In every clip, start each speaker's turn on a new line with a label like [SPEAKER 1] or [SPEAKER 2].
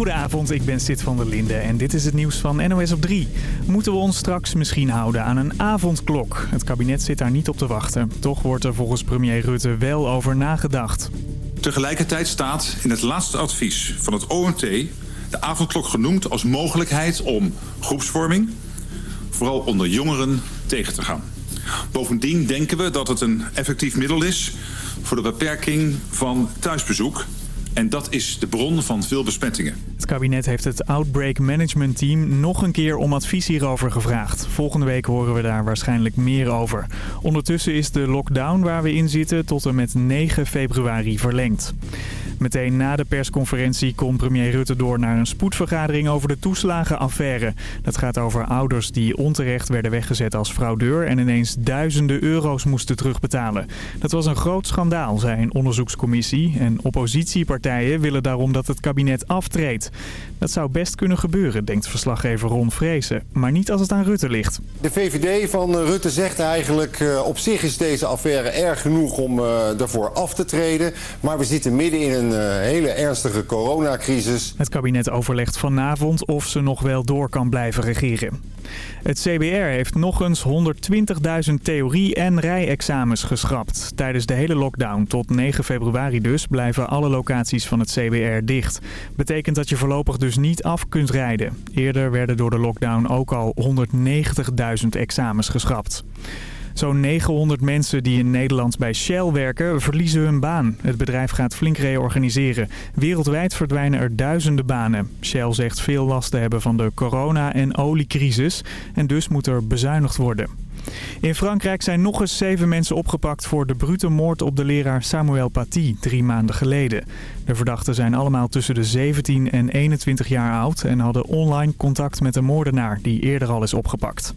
[SPEAKER 1] Goedenavond, ik ben Sid van der Linde en dit is het nieuws van NOS op 3. Moeten we ons straks misschien houden aan een avondklok? Het kabinet zit daar niet op te wachten. Toch wordt er volgens premier Rutte wel over nagedacht.
[SPEAKER 2] Tegelijkertijd staat in het laatste advies van het OMT de avondklok genoemd als mogelijkheid om groepsvorming, vooral onder jongeren, tegen te gaan. Bovendien denken we dat het een effectief middel is voor de beperking van thuisbezoek en dat is de bron van veel besmettingen.
[SPEAKER 1] Het kabinet heeft het Outbreak Management Team nog een keer om advies hierover gevraagd. Volgende week horen we daar waarschijnlijk meer over. Ondertussen is de lockdown waar we in zitten tot en met 9 februari verlengd. Meteen na de persconferentie komt premier Rutte door naar een spoedvergadering over de toeslagenaffaire. Dat gaat over ouders die onterecht werden weggezet als fraudeur en ineens duizenden euro's moesten terugbetalen. Dat was een groot schandaal, zei een onderzoekscommissie. En oppositiepartijen willen daarom dat het kabinet aftreedt. Dat zou best kunnen gebeuren, denkt verslaggever Ron Vrezen. Maar niet als het aan Rutte ligt.
[SPEAKER 3] De VVD van Rutte zegt eigenlijk... Uh, op zich is deze affaire erg genoeg om uh, ervoor af te treden. Maar we zitten midden in een een uh, hele ernstige coronacrisis.
[SPEAKER 1] Het kabinet overlegt vanavond of ze nog wel door kan blijven regeren. Het CBR heeft nog eens 120.000 theorie- en rijexamens geschrapt. Tijdens de hele lockdown tot 9 februari dus blijven alle locaties van het CBR dicht. Betekent dat je voorlopig dus niet af kunt rijden. Eerder werden door de lockdown ook al 190.000 examens geschrapt. Zo'n 900 mensen die in Nederland bij Shell werken verliezen hun baan. Het bedrijf gaat flink reorganiseren. Wereldwijd verdwijnen er duizenden banen. Shell zegt veel last te hebben van de corona- en oliecrisis en dus moet er bezuinigd worden. In Frankrijk zijn nog eens zeven mensen opgepakt voor de brute moord op de leraar Samuel Paty drie maanden geleden. De verdachten zijn allemaal tussen de 17 en 21 jaar oud en hadden online contact met de moordenaar die eerder al is opgepakt.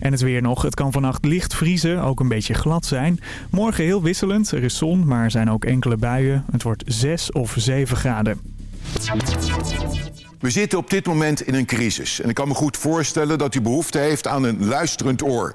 [SPEAKER 1] En het weer nog. Het kan vannacht licht vriezen, ook een beetje glad zijn. Morgen heel wisselend. Er is zon, maar er zijn ook enkele buien. Het wordt 6 of 7 graden.
[SPEAKER 4] We zitten op dit moment in een crisis. En ik kan me goed voorstellen dat u behoefte heeft aan een luisterend oor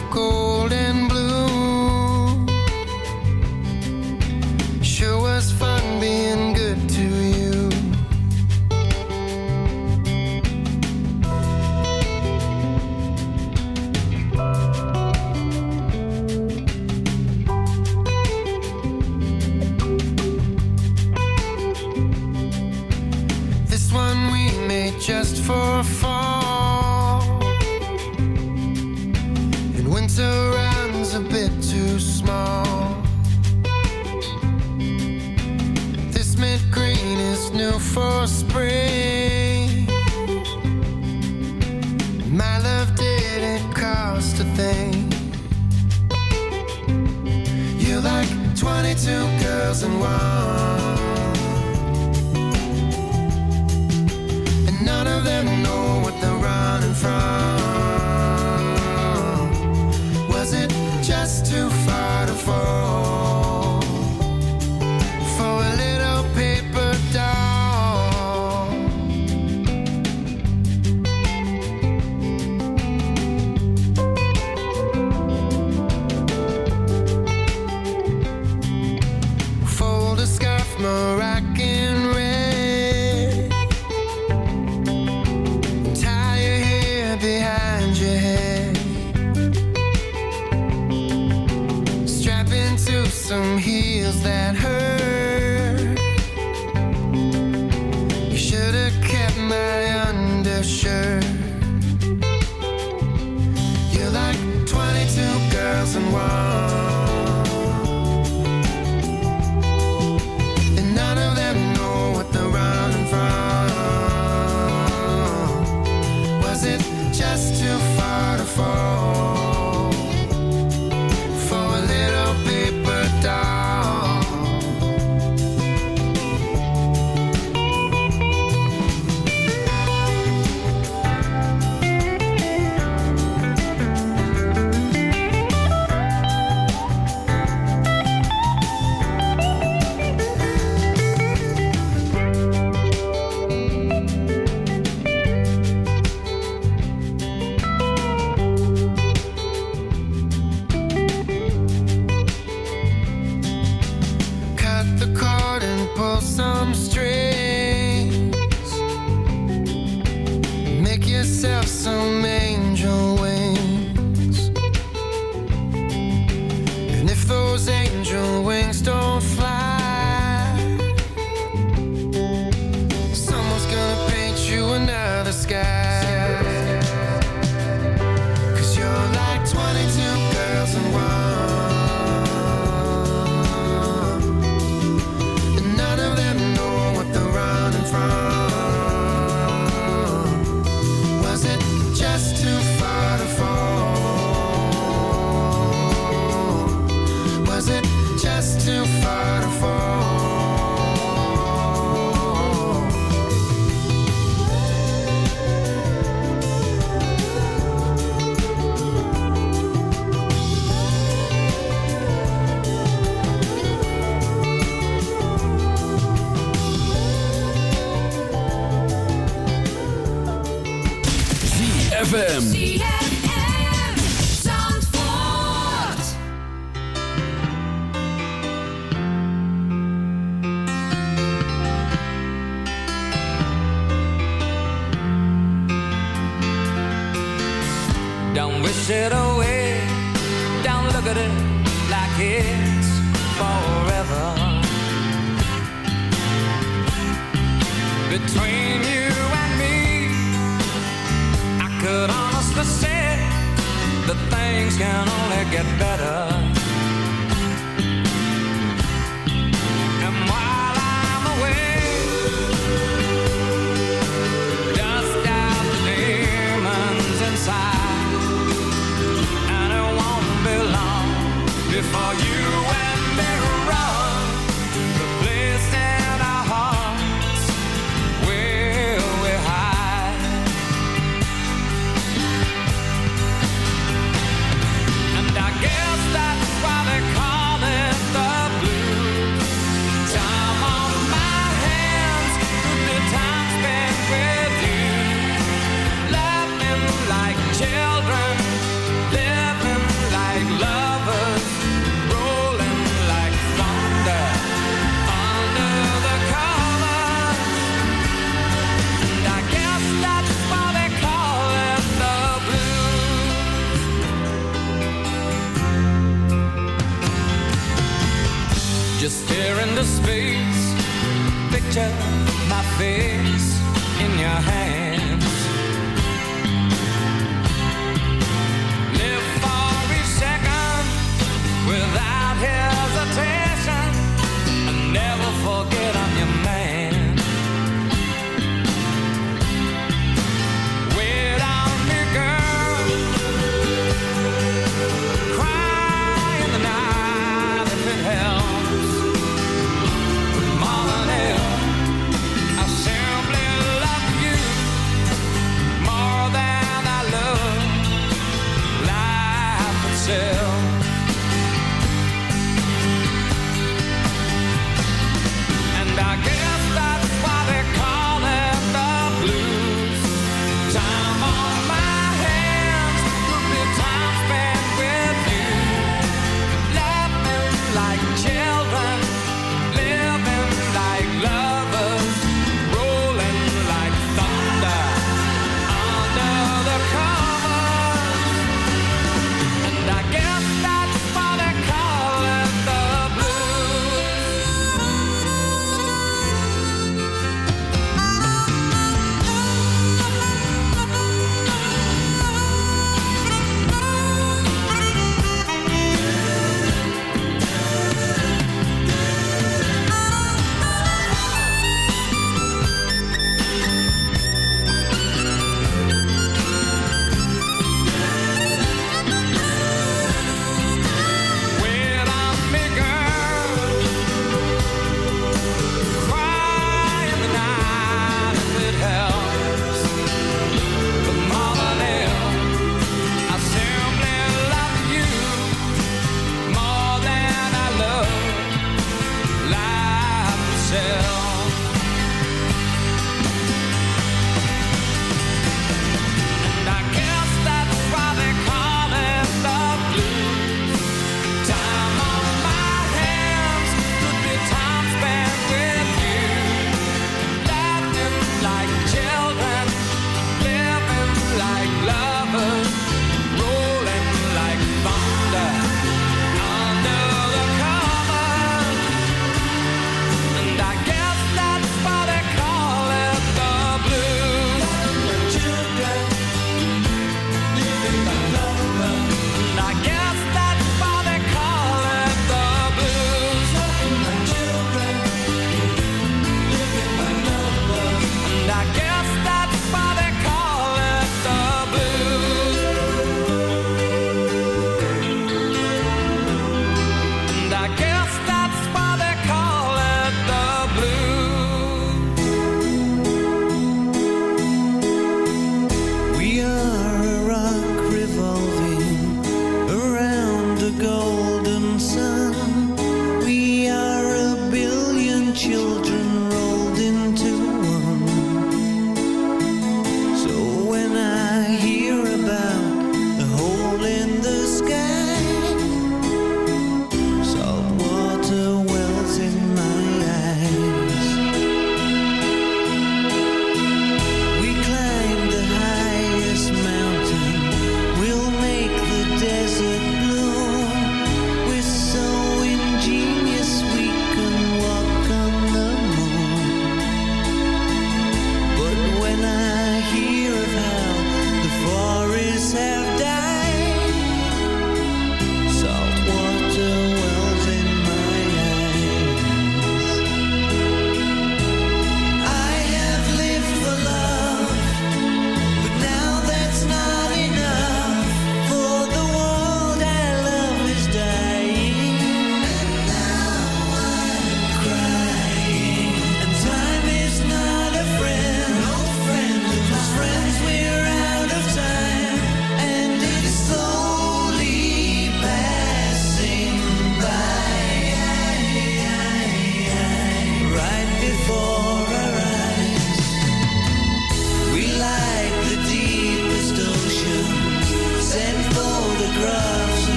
[SPEAKER 5] of
[SPEAKER 6] gold around.
[SPEAKER 7] ZFM.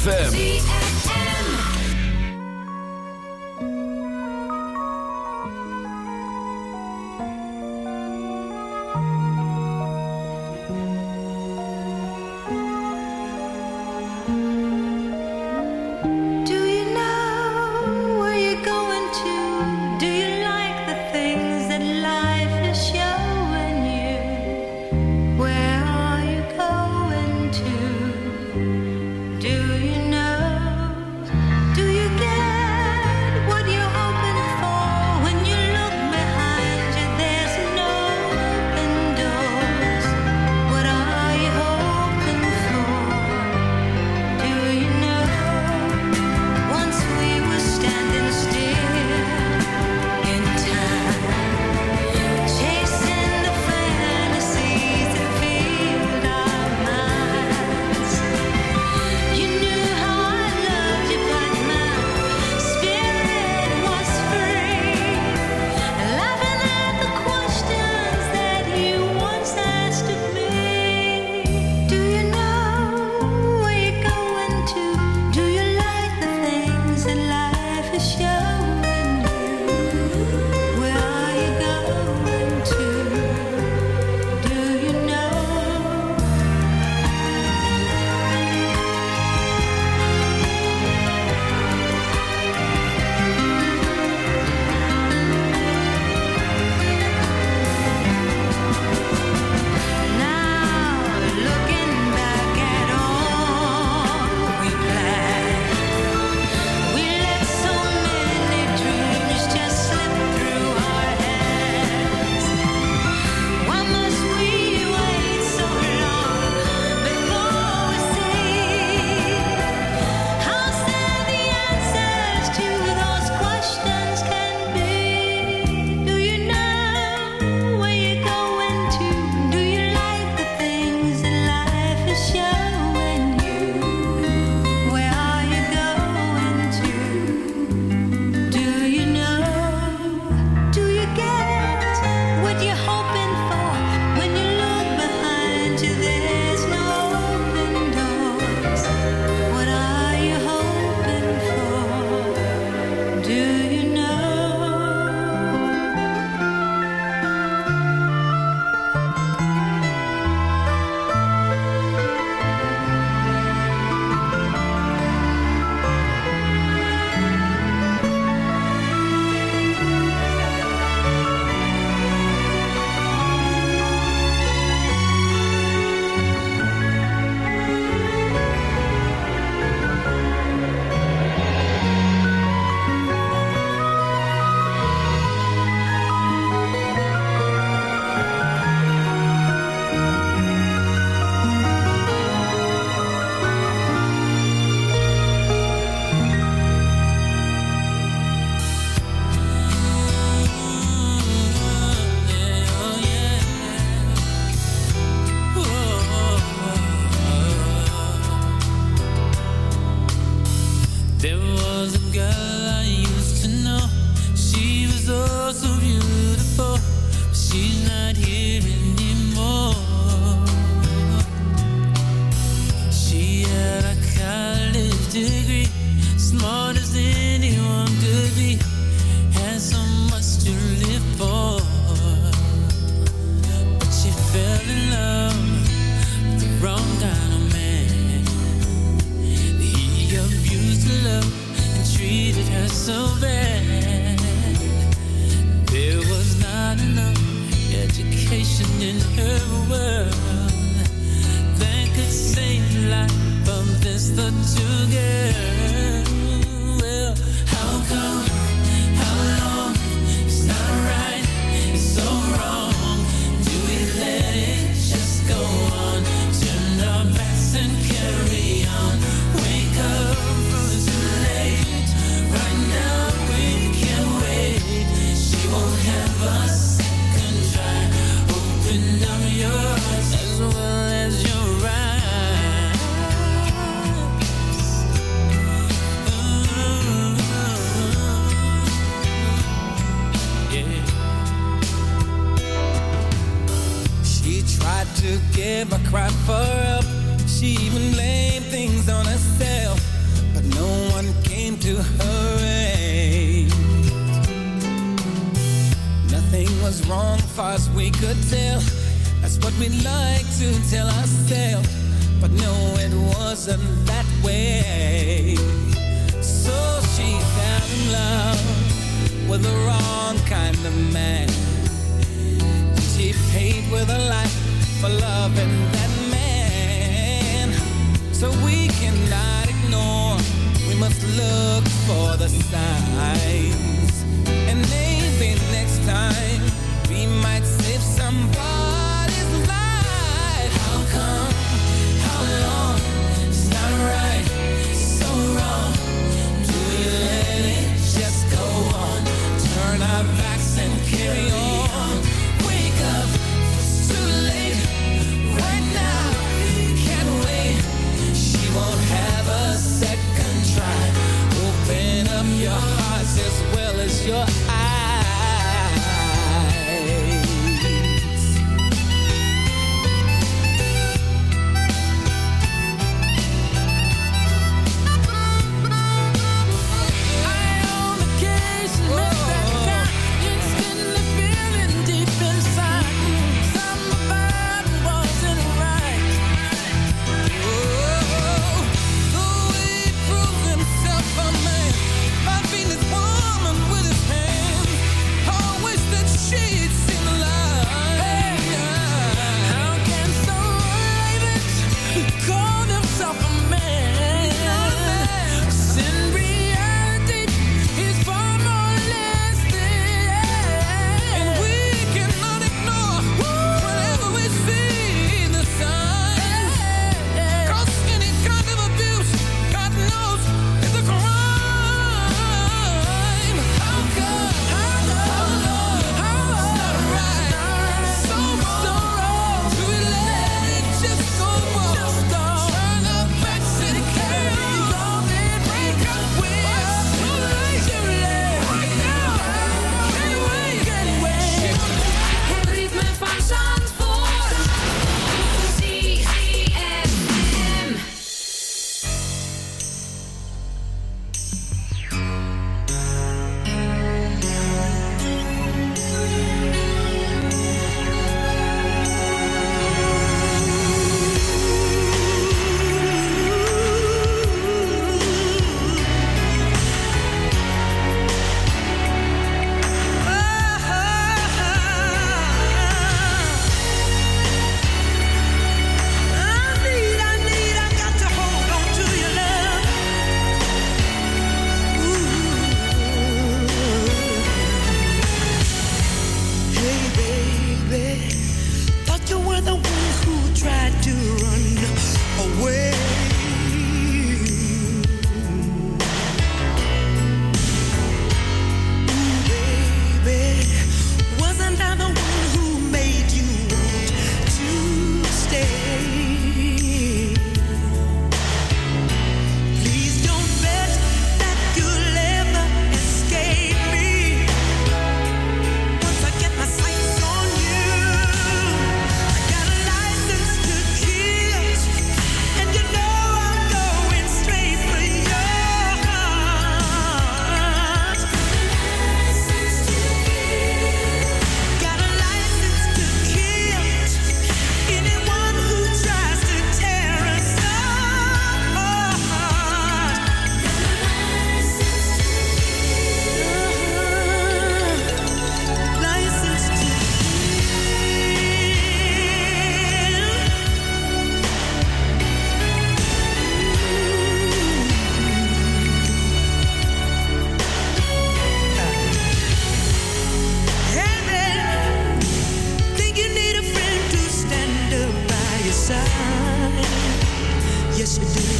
[SPEAKER 8] ZFM.
[SPEAKER 9] yes we do.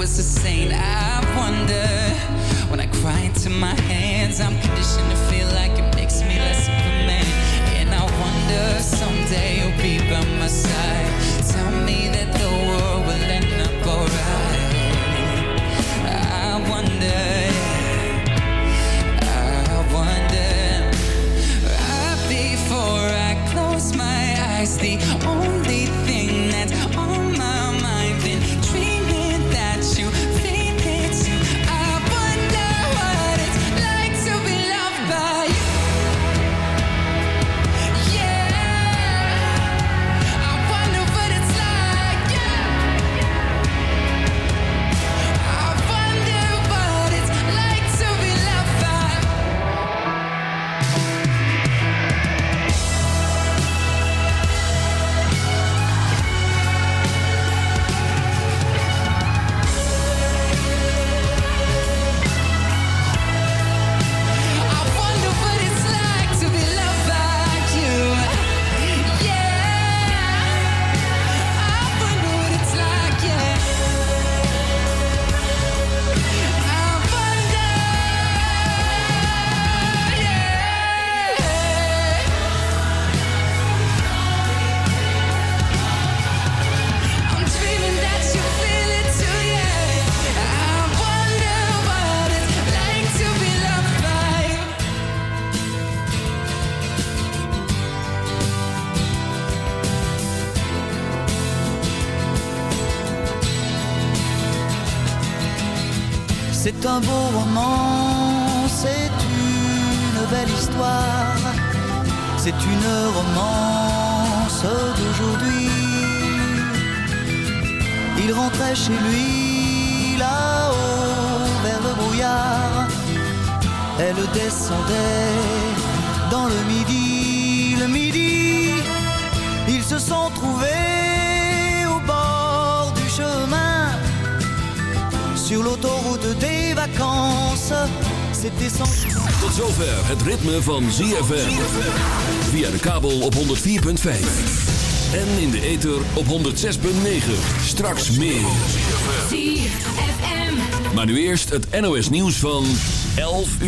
[SPEAKER 8] was a saint? I wonder when I cry into my hands, I'm conditioned to feel like it makes me less of a man. And I wonder someday you'll be by my side.
[SPEAKER 10] Elle descendait dans le midi, le midi, ils se sont trouvés au bord du chemin sur l'autoroute des vacances. C'était sans...
[SPEAKER 11] Tot zover het ritme van ZFM. Via de kabel op 104.5. En in de ether op 106.9. Straks meer. Maar nu eerst het NOS nieuws van 11 uur.